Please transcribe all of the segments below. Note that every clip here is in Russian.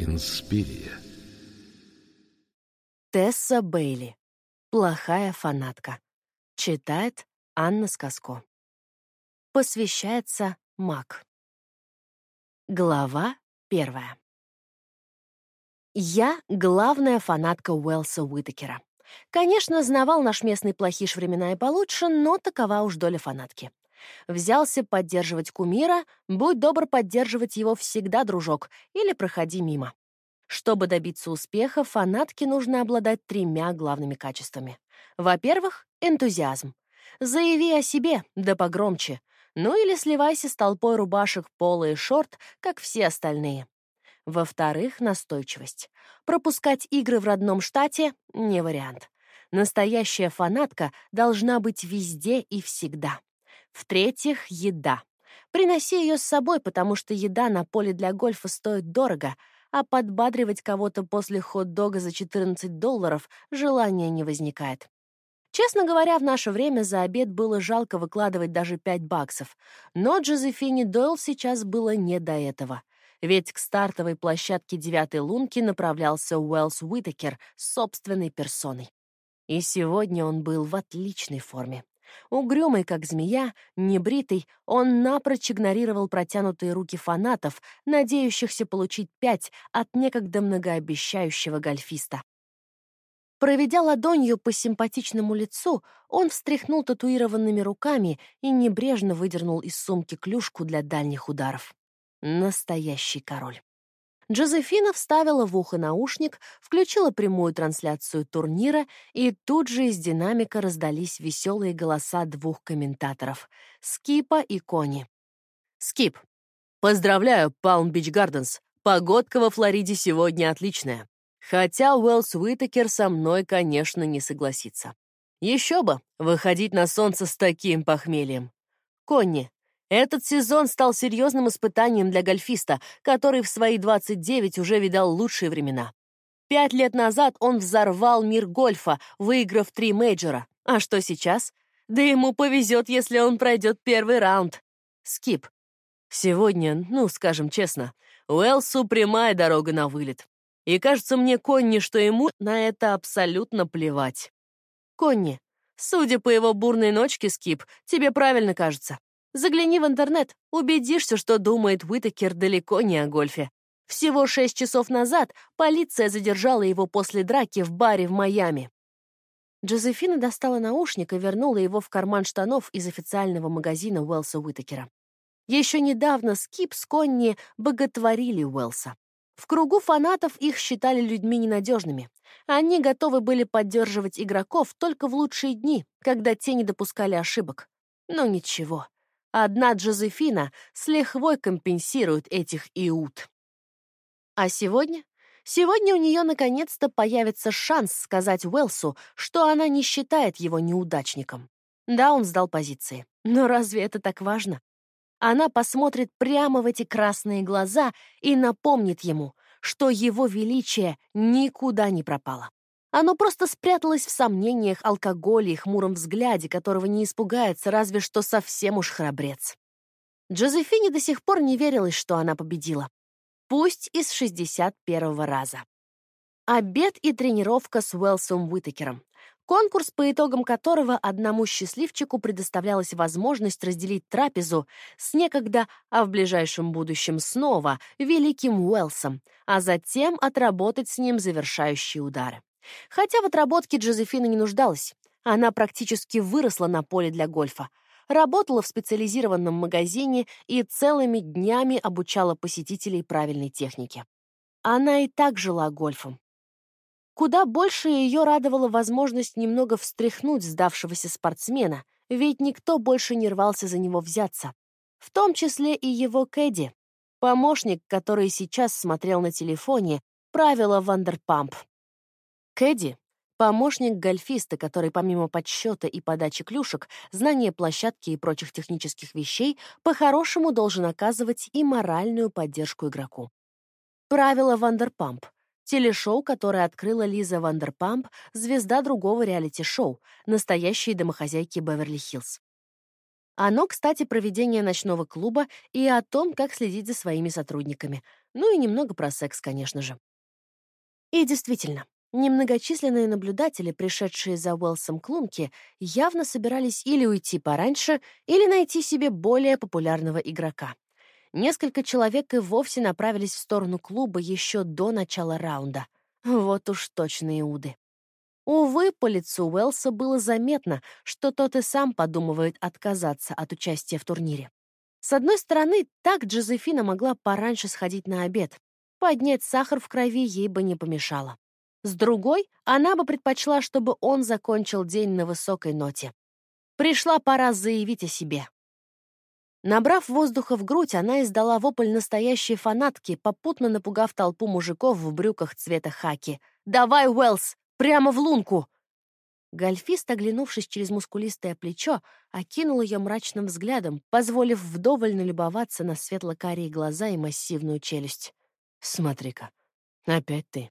Инспирия. Тесса Бейли. Плохая фанатка. Читает Анна Сказко. Посвящается Мак. Глава первая. Я — главная фанатка Уэлса Уитакера. Конечно, знавал наш местный плохиш времена и получше, но такова уж доля фанатки. Взялся поддерживать кумира, будь добр поддерживать его всегда, дружок, или проходи мимо. Чтобы добиться успеха, фанатке нужно обладать тремя главными качествами. Во-первых, энтузиазм. Заяви о себе, да погромче. Ну или сливайся с толпой рубашек, пола и шорт, как все остальные. Во-вторых, настойчивость. Пропускать игры в родном штате — не вариант. Настоящая фанатка должна быть везде и всегда. В-третьих, еда. Приноси ее с собой, потому что еда на поле для гольфа стоит дорого, а подбадривать кого-то после хот-дога за 14 долларов желания не возникает. Честно говоря, в наше время за обед было жалко выкладывать даже 5 баксов, но Джозефине Дойл сейчас было не до этого. Ведь к стартовой площадке девятой лунки направлялся Уэллс Уитакер с собственной персоной. И сегодня он был в отличной форме. Угрюмый, как змея, небритый, он напрочь игнорировал протянутые руки фанатов, надеющихся получить пять от некогда многообещающего гольфиста. Проведя ладонью по симпатичному лицу, он встряхнул татуированными руками и небрежно выдернул из сумки клюшку для дальних ударов. Настоящий король. Джозефина вставила в ухо наушник, включила прямую трансляцию турнира, и тут же из динамика раздались веселые голоса двух комментаторов — Скипа и Кони. «Скип, поздравляю, Палм-Бич Гарденс. Погодка во Флориде сегодня отличная. Хотя Уэллс Уитакер со мной, конечно, не согласится. Еще бы, выходить на солнце с таким похмельем. Конни, этот сезон стал серьезным испытанием для гольфиста, который в свои 29 уже видал лучшие времена. Пять лет назад он взорвал мир гольфа, выиграв три мейджора. А что сейчас? Да ему повезет, если он пройдет первый раунд. Скип. Сегодня, ну, скажем честно, Уэлсу прямая дорога на вылет. И кажется мне, Конни, что ему на это абсолютно плевать. Конни, судя по его бурной ночке, Скип, тебе правильно кажется. Загляни в интернет, убедишься, что думает Уитакер далеко не о гольфе. Всего шесть часов назад полиция задержала его после драки в баре в Майами. Джозефина достала наушник и вернула его в карман штанов из официального магазина Уэлса Уитакера. Еще недавно Скип с Конни боготворили Уэлса. В кругу фанатов их считали людьми ненадежными. Они готовы были поддерживать игроков только в лучшие дни, когда те не допускали ошибок. Но ничего. Одна Джозефина с лихвой компенсирует этих иуд. А сегодня? Сегодня у нее наконец-то появится шанс сказать Уэлсу, что она не считает его неудачником. Да, он сдал позиции. Но разве это так важно? Она посмотрит прямо в эти красные глаза и напомнит ему, что его величие никуда не пропало. Оно просто спряталось в сомнениях, алкоголе и хмуром взгляде, которого не испугается разве что совсем уж храбрец. Джозефине до сих пор не верилось, что она победила. Пусть из 61-го раза. Обед и тренировка с Уэлсом Уитакером. Конкурс, по итогам которого одному счастливчику предоставлялась возможность разделить трапезу с некогда, а в ближайшем будущем снова, великим Уэлсом, а затем отработать с ним завершающие удары. Хотя в отработке Джозефина не нуждалась. Она практически выросла на поле для гольфа. Работала в специализированном магазине и целыми днями обучала посетителей правильной технике. Она и так жила гольфом. Куда больше ее радовала возможность немного встряхнуть сдавшегося спортсмена, ведь никто больше не рвался за него взяться. В том числе и его Кэдди, помощник, который сейчас смотрел на телефоне, правила Вандерпамп. Кэдди — помощник гольфиста, который помимо подсчета и подачи клюшек, знания площадки и прочих технических вещей, по-хорошему должен оказывать и моральную поддержку игроку. Правило Вандерпамп — телешоу, которое открыла Лиза Вандерпамп, звезда другого реалити-шоу, Настоящие домохозяйки Беверли-Хиллз. Оно, кстати, про ведение ночного клуба и о том, как следить за своими сотрудниками. Ну и немного про секс, конечно же. И действительно, немногочисленные наблюдатели, пришедшие за Уэлсом к лунке, явно собирались или уйти пораньше, или найти себе более популярного игрока. Несколько человек и вовсе направились в сторону клуба еще до начала раунда. Вот уж точно иуды. Увы, по лицу Уэлса было заметно, что тот и сам подумывает отказаться от участия в турнире. С одной стороны, так Джозефина могла пораньше сходить на обед. Поднять сахар в крови ей бы не помешало. С другой, она бы предпочла, чтобы он закончил день на высокой ноте. Пришла пора заявить о себе. Набрав воздуха в грудь, она издала вопль настоящей фанатки, попутно напугав толпу мужиков в брюках цвета хаки. «Давай, Уэллс! Прямо в лунку!» Гольфист, оглянувшись через мускулистое плечо, окинул ее мрачным взглядом, позволив вдоволь налюбоваться на светло-карие глаза и массивную челюсть. «Смотри-ка, опять ты».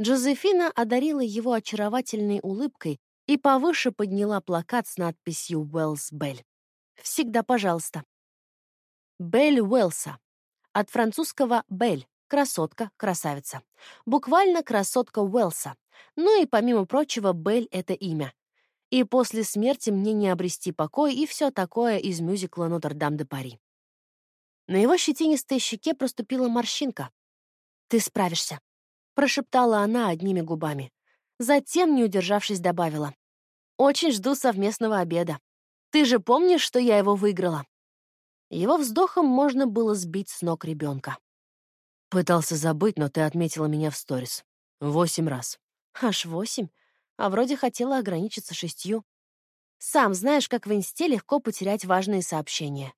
Джозефина одарила его очаровательной улыбкой и повыше подняла плакат с надписью «Уэллс Белль». «Всегда пожалуйста». Белль Уэлса. От французского «бель» — красотка, красавица. Буквально красотка Уэлса. Ну и, помимо прочего, Белль — это имя. И после смерти мне не обрести покой и все такое из мюзикла «Нотр-Дам-де-Пари». На его щетинистой щеке проступила морщинка. «Ты справишься», — прошептала она одними губами. Затем, не удержавшись, добавила. «Очень жду совместного обеда. Ты же помнишь, что я его выиграла?» Его вздохом можно было сбить с ног ребенка. Пытался забыть, но ты отметила меня в сторис. Восемь раз. Аж восемь? А вроде хотела ограничиться шестью. Сам знаешь, как в инсте легко потерять важные сообщения.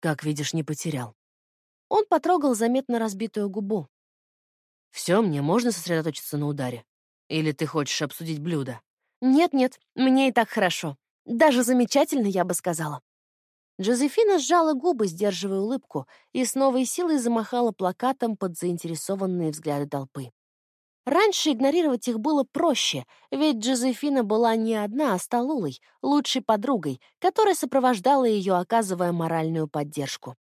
Как видишь, не потерял. Он потрогал заметно разбитую губу. Все, мне можно сосредоточиться на ударе? Или ты хочешь обсудить блюдо? Нет-нет, мне и так хорошо. Даже замечательно, я бы сказала. Джозефина сжала губы, сдерживая улыбку, и с новой силой замахала плакатом под заинтересованные взгляды толпы. Раньше игнорировать их было проще, ведь Джозефина была не одна, а столулой, лучшей подругой, которая сопровождала ее, оказывая моральную поддержку.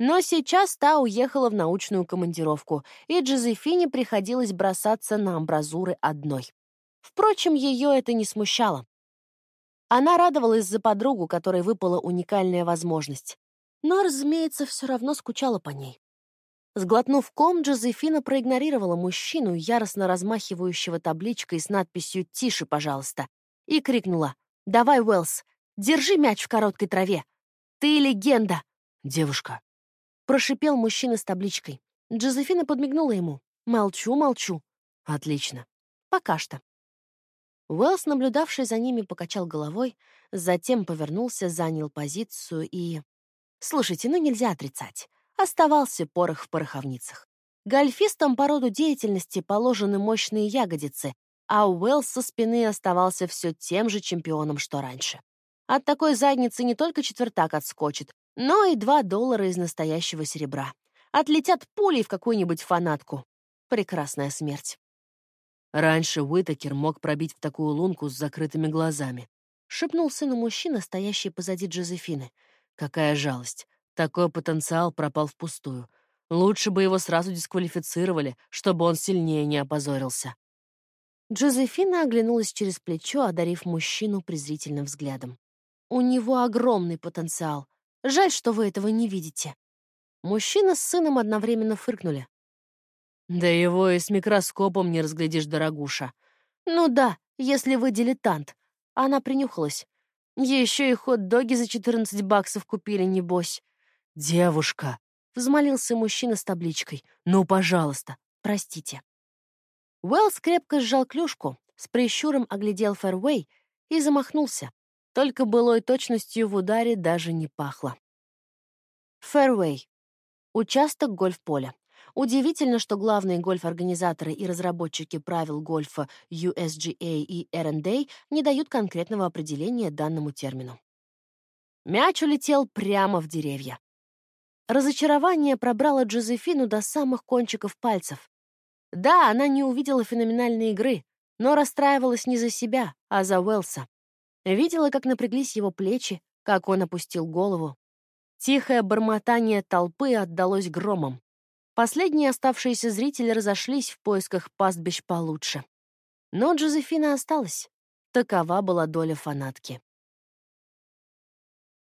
Но сейчас та уехала в научную командировку, и Джозефине приходилось бросаться на амбразуры одной. Впрочем, ее это не смущало. Она радовалась за подругу, которой выпала уникальная возможность. Но, разумеется, все равно скучала по ней. Сглотнув ком, Джозефина проигнорировала мужчину, яростно размахивающего табличкой с надписью «Тише, пожалуйста», и крикнула «Давай, Уэллс, держи мяч в короткой траве! Ты легенда!» «Девушка!» — прошипел мужчина с табличкой. Джозефина подмигнула ему. «Молчу, молчу». «Отлично. Пока что». Уэллс, наблюдавший за ними, покачал головой, затем повернулся, занял позицию и... Слушайте, ну нельзя отрицать. Оставался порох в пороховницах. Гольфистам по роду деятельности положены мощные ягодицы, а Уэллс со спины оставался все тем же чемпионом, что раньше. От такой задницы не только четвертак отскочит, но и два доллара из настоящего серебра. Отлетят пулей в какую-нибудь фанатку. Прекрасная смерть. Раньше Уитакер мог пробить в такую лунку с закрытыми глазами. Шепнул сыну мужчина, стоящий позади Джозефины. Какая жалость. Такой потенциал пропал впустую. Лучше бы его сразу дисквалифицировали, чтобы он сильнее не опозорился. Джозефина оглянулась через плечо, одарив мужчину презрительным взглядом. «У него огромный потенциал. Жаль, что вы этого не видите». Мужчина с сыном одновременно фыркнули. «Да его и с микроскопом не разглядишь, дорогуша». «Ну да, если вы дилетант». Она принюхалась. Еще и хот-доги за 14 баксов купили, небось. «Девушка!» — взмолился мужчина с табличкой. «Ну, пожалуйста, простите». Уэллс крепко сжал клюшку, с прищуром оглядел фэрвей и замахнулся. Только былой точностью в ударе даже не пахло. Фэрвей. Участок гольф-поля. Удивительно, что главные гольф-организаторы и разработчики правил гольфа USGA и R&A не дают конкретного определения данному термину. Мяч улетел прямо в деревья. Разочарование пробрало Джозефину до самых кончиков пальцев. Да, она не увидела феноменальной игры, но расстраивалась не за себя, а за Уэлса. Видела, как напряглись его плечи, как он опустил голову. Тихое бормотание толпы отдалось громом. Последние оставшиеся зрители разошлись в поисках пастбищ получше. Но Джозефина осталась. Такова была доля фанатки.